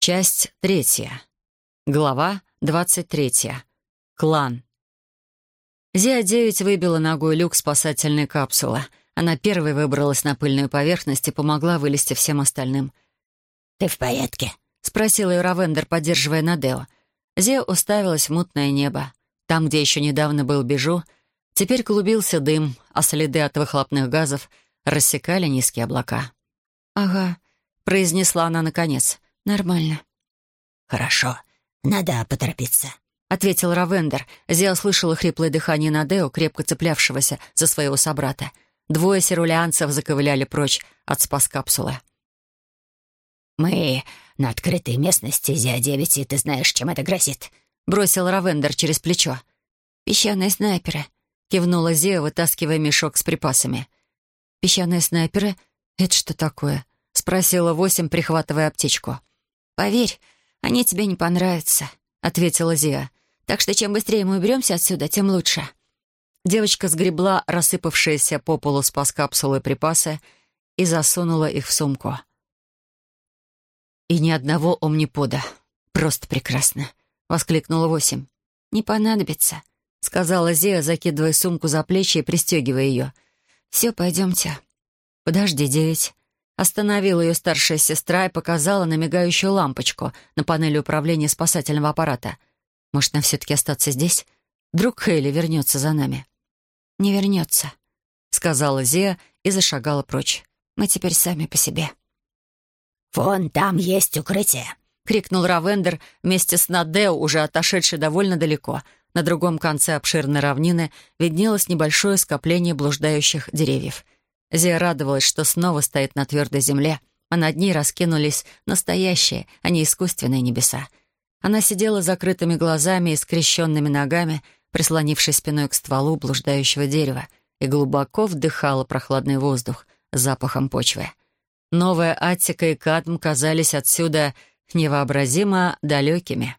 Часть третья. Глава двадцать третья. Клан. Зия-9 выбила ногой люк спасательной капсулы. Она первой выбралась на пыльную поверхность и помогла вылезти всем остальным. «Ты в порядке?» — спросила ее Равендер, поддерживая Надео. Зия уставилась в мутное небо. Там, где еще недавно был Бежу, теперь клубился дым, а следы от выхлопных газов рассекали низкие облака. «Ага», — произнесла она наконец. «Нормально». «Хорошо. Надо поторопиться», — ответил Равендер. Зия услышала хриплое дыхание Надео, крепко цеплявшегося за своего собрата. Двое сирулианцев заковыляли прочь от спас-капсулы. «Мы на открытой местности, Зия-9, и ты знаешь, чем это грозит», — бросил Равендер через плечо. «Песчаные снайперы», — кивнула Зия, вытаскивая мешок с припасами. «Песчаные снайперы? Это что такое?» — спросила Восемь, прихватывая аптечку. «Поверь, они тебе не понравятся», — ответила Зия. «Так что чем быстрее мы уберемся отсюда, тем лучше». Девочка сгребла рассыпавшиеся по полу спас капсулы припасы и засунула их в сумку. «И ни одного омнипода. Просто прекрасно!» — воскликнула Восемь. «Не понадобится», — сказала Зия, закидывая сумку за плечи и пристегивая ее. «Все, пойдемте». «Подожди, девять». Остановила ее старшая сестра и показала на мигающую лампочку на панели управления спасательного аппарата. «Может, нам все-таки остаться здесь? Вдруг Хейли вернется за нами?» «Не вернется», — сказала Зия и зашагала прочь. «Мы теперь сами по себе». «Вон там есть укрытие!» — крикнул Равендер вместе с Надео, уже отошедший довольно далеко. На другом конце обширной равнины виднелось небольшое скопление блуждающих деревьев. Зия радовалась, что снова стоит на твердой земле, а над ней раскинулись настоящие, а не искусственные небеса. Она сидела закрытыми глазами и скрещенными ногами, прислонившись спиной к стволу блуждающего дерева, и глубоко вдыхала прохладный воздух запахом почвы. Новая Аттика и Кадм казались отсюда невообразимо далекими.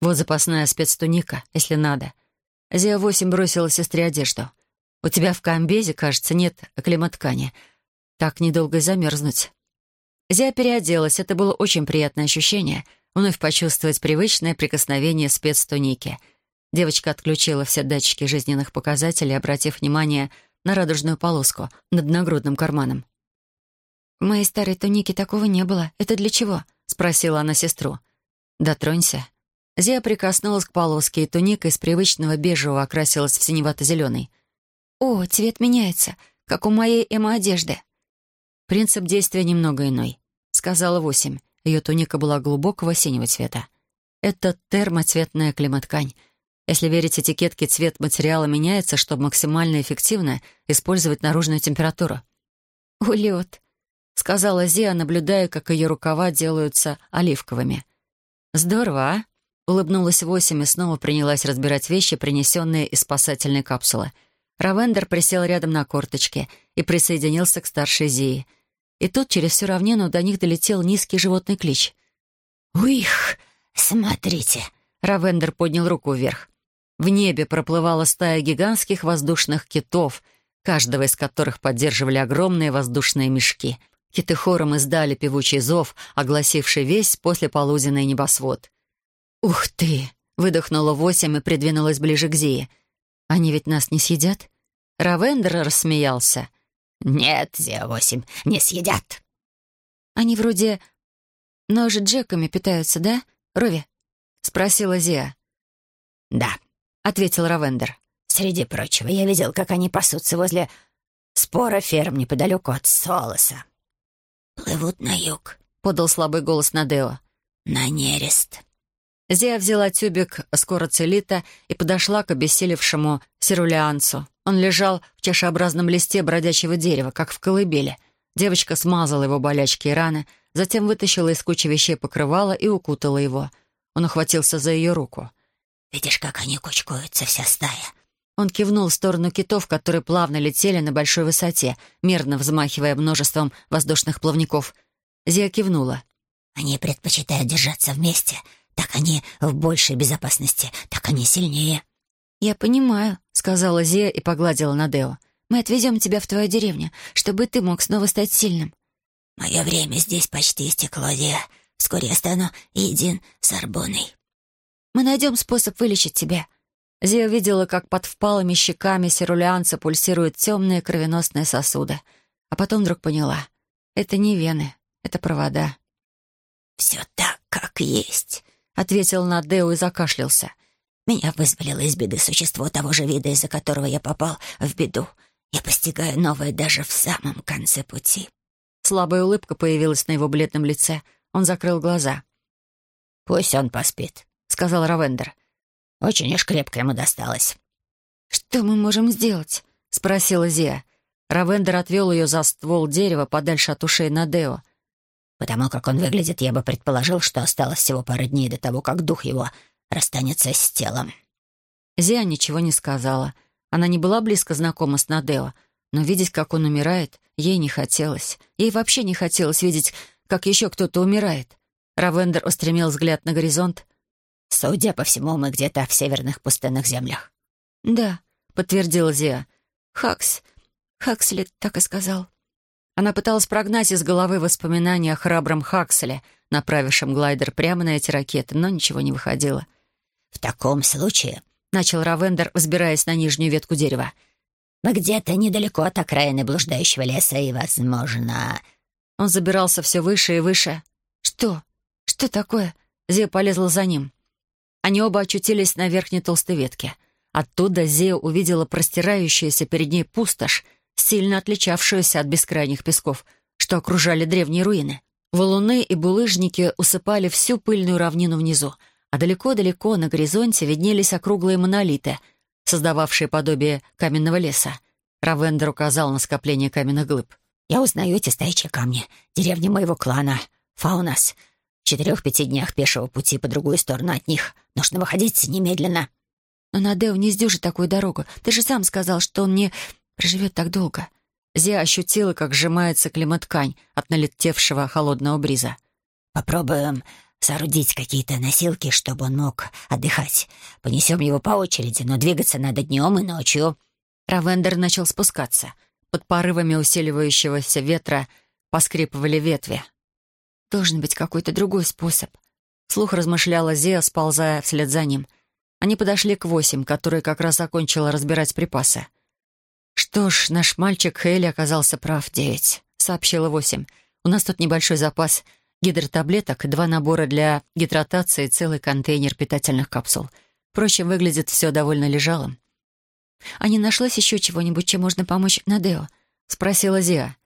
Вот запасная спецтуника, если надо. Зия-8 бросила сестре одежду. «У тебя в комбезе, кажется, нет климоткани. Так недолго и замерзнуть». Зия переоделась. Это было очень приятное ощущение — вновь почувствовать привычное прикосновение спецтуники. Девочка отключила все датчики жизненных показателей, обратив внимание на радужную полоску над нагрудным карманом. «В моей старой тунике такого не было. Это для чего?» — спросила она сестру. «Дотронься». Зия прикоснулась к полоске, и туника из привычного бежевого окрасилась в синевато-зеленый. «О, цвет меняется, как у моей эмо-одежды». «Принцип действия немного иной», — сказала Восемь. Ее туника была глубокого синего цвета. «Это термоцветная климоткань. Если верить этикетке, цвет материала меняется, чтобы максимально эффективно использовать наружную температуру». «Улет», — сказала Зия, наблюдая, как ее рукава делаются оливковыми. «Здорово, а?» — улыбнулась Восемь и снова принялась разбирать вещи, принесенные из спасательной капсулы. Равендер присел рядом на корточке и присоединился к старшей Зии. И тут через всю равнину до них долетел низкий животный клич. «Уих! Смотрите!» — Равендер поднял руку вверх. В небе проплывала стая гигантских воздушных китов, каждого из которых поддерживали огромные воздушные мешки — Киты хором издали певучий зов, огласивший весь послеполуденный небосвод. «Ух ты!» — выдохнула восемь и придвинулась ближе к Зии. «Они ведь нас не съедят?» Равендер рассмеялся. «Нет, Зия-8, не съедят». «Они вроде ножи джеками питаются, да, Рови?» — спросила Зия. «Да», — ответил Равендер. «Среди прочего, я видел, как они пасутся возле спора ферм неподалеку от Солоса. «Плывут на юг», — подал слабый голос Надео. «На нерест». Зия взяла тюбик скороцелита и подошла к обессилевшему сирулианцу. Он лежал в чашеобразном листе бродячего дерева, как в колыбели. Девочка смазала его болячки и раны, затем вытащила из кучи вещей покрывало и укутала его. Он ухватился за ее руку. «Видишь, как они кучкуются, вся стая?» Он кивнул в сторону китов, которые плавно летели на большой высоте, мерно взмахивая множеством воздушных плавников. Зия кивнула. «Они предпочитают держаться вместе. Так они в большей безопасности, так они сильнее». «Я понимаю», — сказала Зия и погладила Надео. «Мы отвезем тебя в твою деревню, чтобы ты мог снова стать сильным». «Мое время здесь почти истекло, Зия. Вскоре я стану един с Арбоной. Мы найдем способ вылечить тебя». Зия увидела, как под впалыми щеками сирулянца пульсируют темные кровеносные сосуды. А потом вдруг поняла. Это не вены, это провода. «Все так, как есть», — ответил Надео и закашлялся. «Меня вызволило из беды существо того же вида, из-за которого я попал в беду. Я постигаю новое даже в самом конце пути». Слабая улыбка появилась на его бледном лице. Он закрыл глаза. «Пусть он поспит», — сказал Равендер. «Очень уж крепко ему досталось». «Что мы можем сделать?» — спросила Зия. Равендер отвел ее за ствол дерева подальше от ушей Надео. «Потому как он выглядит, я бы предположил, что осталось всего пара дней до того, как дух его расстанется с телом». Зия ничего не сказала. Она не была близко знакома с Надео, но видеть, как он умирает, ей не хотелось. Ей вообще не хотелось видеть, как еще кто-то умирает. Равендер устремил взгляд на горизонт. «Судя по всему, мы где-то в северных пустынных землях». «Да», — подтвердила Зия. «Хакс. Хаксли так и сказал». Она пыталась прогнать из головы воспоминания о храбром Хакселе, направившем глайдер прямо на эти ракеты, но ничего не выходило. «В таком случае — начал Равендер, взбираясь на нижнюю ветку дерева. «Мы где-то недалеко от окраины блуждающего леса, и, возможно...» Он забирался все выше и выше. «Что? Что такое?» Зия полезла за ним. Они оба очутились на верхней толстой ветке. Оттуда Зия увидела простирающуюся перед ней пустошь, сильно отличавшуюся от бескрайних песков, что окружали древние руины. Валуны и булыжники усыпали всю пыльную равнину внизу — а далеко-далеко на горизонте виднелись округлые монолиты, создававшие подобие каменного леса. Равендер указал на скопление каменных глыб. «Я узнаю эти стоячие камни. Деревни моего клана. Фаунас. В четырех-пяти днях пешего пути по другую сторону от них. Нужно выходить немедленно». «Но Надео не сдюжит такую дорогу. Ты же сам сказал, что он не проживет так долго». Зия ощутила, как сжимается климат-ткань от налетевшего холодного бриза. «Попробуем соорудить какие-то носилки, чтобы он мог отдыхать. Понесем его по очереди, но двигаться надо днем и ночью». Равендер начал спускаться. Под порывами усиливающегося ветра поскрипывали ветви. «Должен быть какой-то другой способ», — слух размышляла Зия, сползая вслед за ним. Они подошли к восемь, которая как раз окончила разбирать припасы. «Что ж, наш мальчик Хейли оказался прав, девять», — сообщила восемь. «У нас тут небольшой запас гидротаблеток, два набора для гидратации и целый контейнер питательных капсул. Впрочем, выглядит все довольно лежалым. «А не нашлось еще чего-нибудь, чем можно помочь Надео?» — спросила Зиа.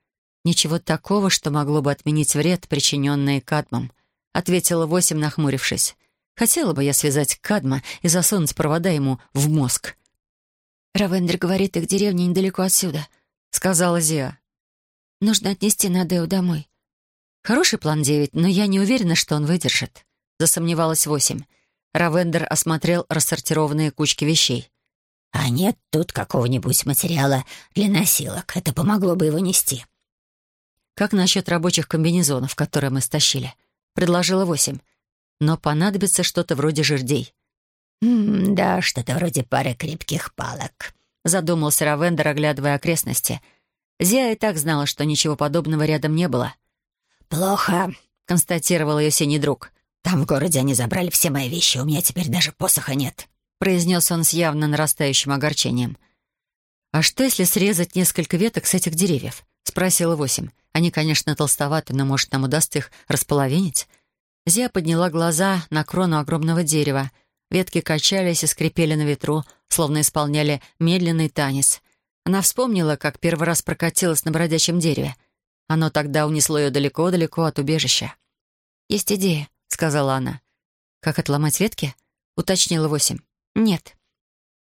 «Ничего такого, что могло бы отменить вред, причиненный Кадмом», — ответила Восемь, нахмурившись. «Хотела бы я связать Кадма и засунуть провода ему в мозг». «Равендер говорит, их деревня недалеко отсюда», — сказала Зиа. «Нужно отнести Надео домой. Хороший план девять, но я не уверена, что он выдержит. Засомневалась восемь. Равендер осмотрел рассортированные кучки вещей. «А нет тут какого-нибудь материала для носилок. Это помогло бы его нести». «Как насчет рабочих комбинезонов, которые мы стащили?» Предложила восемь. «Но понадобится что-то вроде жердей». «М «Да, что-то вроде пары крепких палок», — задумался Равендер, оглядывая окрестности. Зия и так знала, что ничего подобного рядом не было — «Плохо», — констатировал ее синий друг. «Там в городе они забрали все мои вещи, у меня теперь даже посоха нет», — произнес он с явно нарастающим огорчением. «А что, если срезать несколько веток с этих деревьев?» — спросила Восемь. «Они, конечно, толстоваты, но, может, нам удастся их располовинить?» Зия подняла глаза на крону огромного дерева. Ветки качались и скрипели на ветру, словно исполняли медленный танец. Она вспомнила, как первый раз прокатилась на бродячем дереве — оно тогда унесло ее далеко-далеко от убежища. «Есть идея», — сказала она. «Как отломать ветки?» — уточнила восемь. «Нет».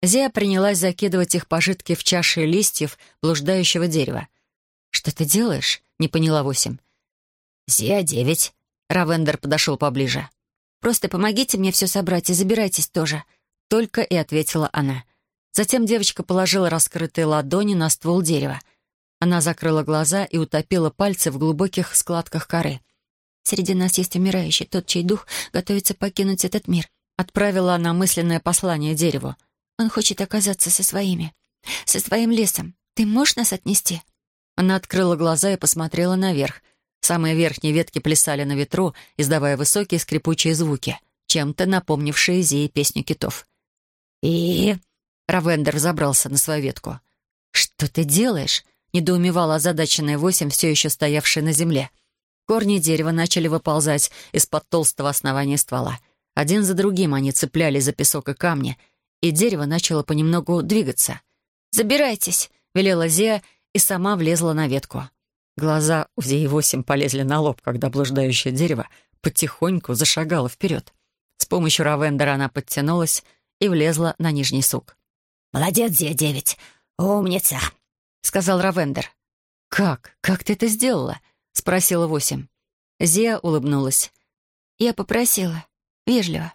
Зия принялась закидывать их пожитки в чаши листьев блуждающего дерева. «Что ты делаешь?» — не поняла восемь. «Зия девять». Равендер подошел поближе. «Просто помогите мне все собрать и забирайтесь тоже», — только и ответила она. Затем девочка положила раскрытые ладони на ствол дерева — она закрыла глаза и утопила пальцы в глубоких складках коры. «Среди нас есть умирающий, тот, чей дух готовится покинуть этот мир», отправила она мысленное послание дереву. «Он хочет оказаться со своими, со своим лесом. Ты можешь нас отнести?» Она открыла глаза и посмотрела наверх. Самые верхние ветки плясали на ветру, издавая высокие скрипучие звуки, чем-то напомнившие Зии песню китов. «И...» — Равендер забрался на свою ветку. «Что ты делаешь?» — недоумевала озадаченная восемь, все еще стоявшая на земле. Корни дерева начали выползать из-под толстого основания ствола. Один за другим они цеплялись за песок и камни, и дерево начало понемногу двигаться. «Забирайтесь!» — велела Зия и сама влезла на ветку. Глаза у Зии-8 полезли на лоб, когда блуждающее дерево потихоньку зашагало вперед. С помощью Равендера она подтянулась и влезла на нижний сук. «Молодец, Зия-9! Умница!» — сказал Равендер. «Как? Как ты это сделала?» — спросила Восемь. Зия улыбнулась. «Я попросила. Вежливо».